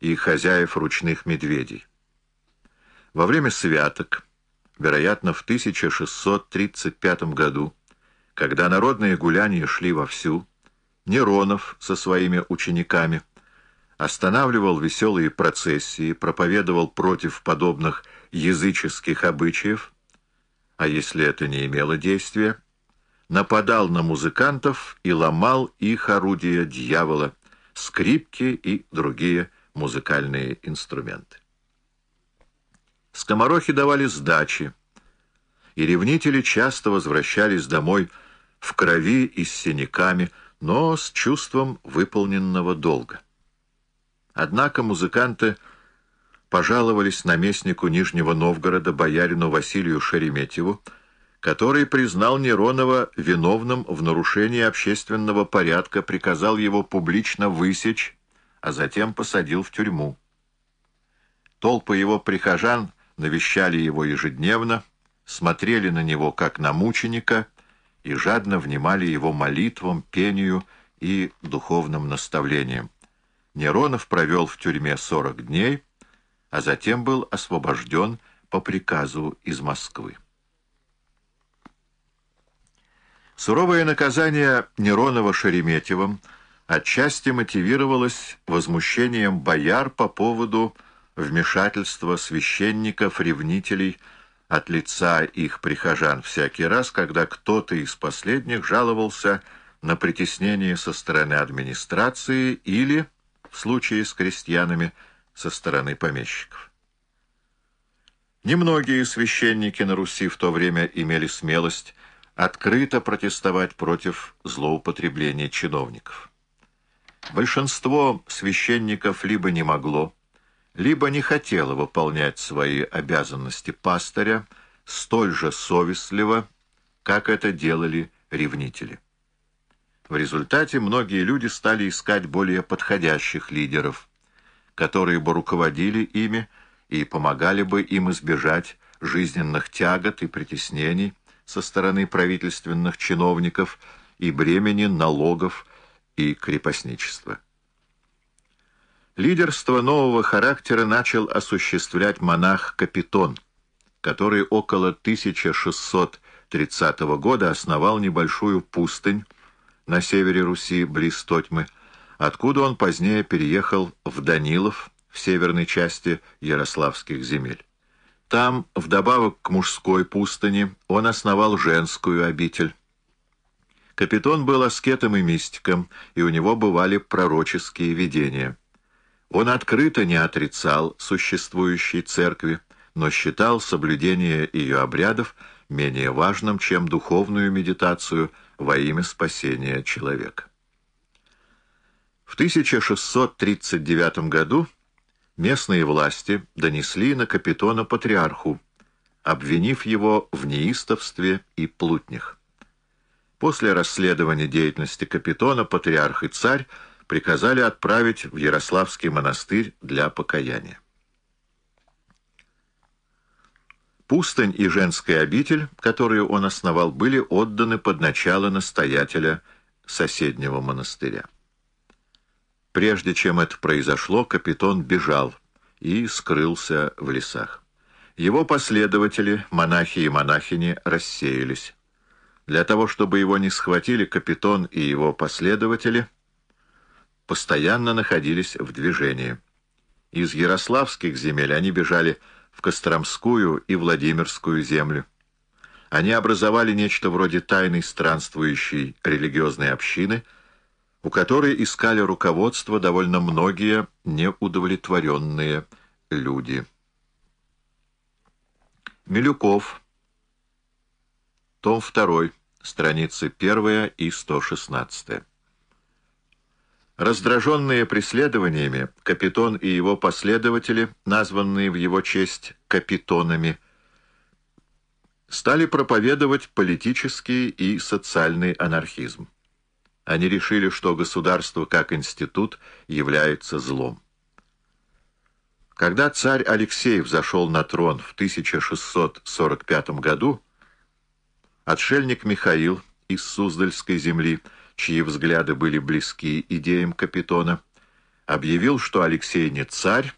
и хозяев ручных медведей. Во время святок, вероятно, в 1635 году, когда народные гуляния шли вовсю, Неронов со своими учениками останавливал веселые процессии, проповедовал против подобных языческих обычаев, а если это не имело действия, нападал на музыкантов и ломал их орудия дьявола, скрипки и другие музыкальные инструменты. Скоморохи давали сдачи, и ревнители часто возвращались домой в крови и с синяками, но с чувством выполненного долга. Однако музыканты пожаловались наместнику Нижнего Новгорода боярину Василию Шереметьеву, который признал Неронова виновным в нарушении общественного порядка, приказал его публично высечь, а затем посадил в тюрьму. Толпы его прихожан навещали его ежедневно, смотрели на него как на мученика и жадно внимали его молитвам, пению и духовным наставлениям. Неронов провел в тюрьме 40 дней, а затем был освобожден по приказу из Москвы. Суровое наказание Неронова Шереметьевым отчасти мотивировалось возмущением бояр по поводу вмешательства священников-ревнителей от лица их прихожан всякий раз, когда кто-то из последних жаловался на притеснение со стороны администрации или, в случае с крестьянами, со стороны помещиков. Немногие священники на Руси в то время имели смелость открыто протестовать против злоупотребления чиновников. Большинство священников либо не могло, либо не хотело выполнять свои обязанности пастыря столь же совестливо, как это делали ревнители. В результате многие люди стали искать более подходящих лидеров, которые бы руководили ими и помогали бы им избежать жизненных тягот и притеснений, со стороны правительственных чиновников и бремени налогов и крепостничества. Лидерство нового характера начал осуществлять монах Капитон, который около 1630 года основал небольшую пустынь на севере Руси, близ Тотьмы, откуда он позднее переехал в Данилов, в северной части Ярославских земель. Там, вдобавок к мужской пустыне, он основал женскую обитель. Капитон был аскетом и мистиком, и у него бывали пророческие видения. Он открыто не отрицал существующей церкви, но считал соблюдение ее обрядов менее важным, чем духовную медитацию во имя спасения человека. В 1639 году местные власти донесли на Капитона патриарху, обвинив его в неистовстве и плутнях. После расследования деятельности Капитона патриарх и царь приказали отправить в Ярославский монастырь для покаяния. Пустынь и женская обитель, которую он основал, были отданы под начало настоятеля соседнего монастыря. Прежде чем это произошло, капитан бежал и скрылся в лесах. Его последователи, монахи и монахини, рассеялись. Для того, чтобы его не схватили, капитан и его последователи постоянно находились в движении. Из ярославских земель они бежали в Костромскую и Владимирскую землю. Они образовали нечто вроде тайной странствующей религиозной общины – у которой искали руководство довольно многие неудовлетворенные люди. Милюков, том 2, страницы 1 и 116. Раздраженные преследованиями, Капитон и его последователи, названные в его честь «капитонами», стали проповедовать политический и социальный анархизм. Они решили, что государство как институт является злом. Когда царь Алексей взошел на трон в 1645 году, отшельник Михаил из Суздальской земли, чьи взгляды были близки идеям Капитона, объявил, что Алексей не царь,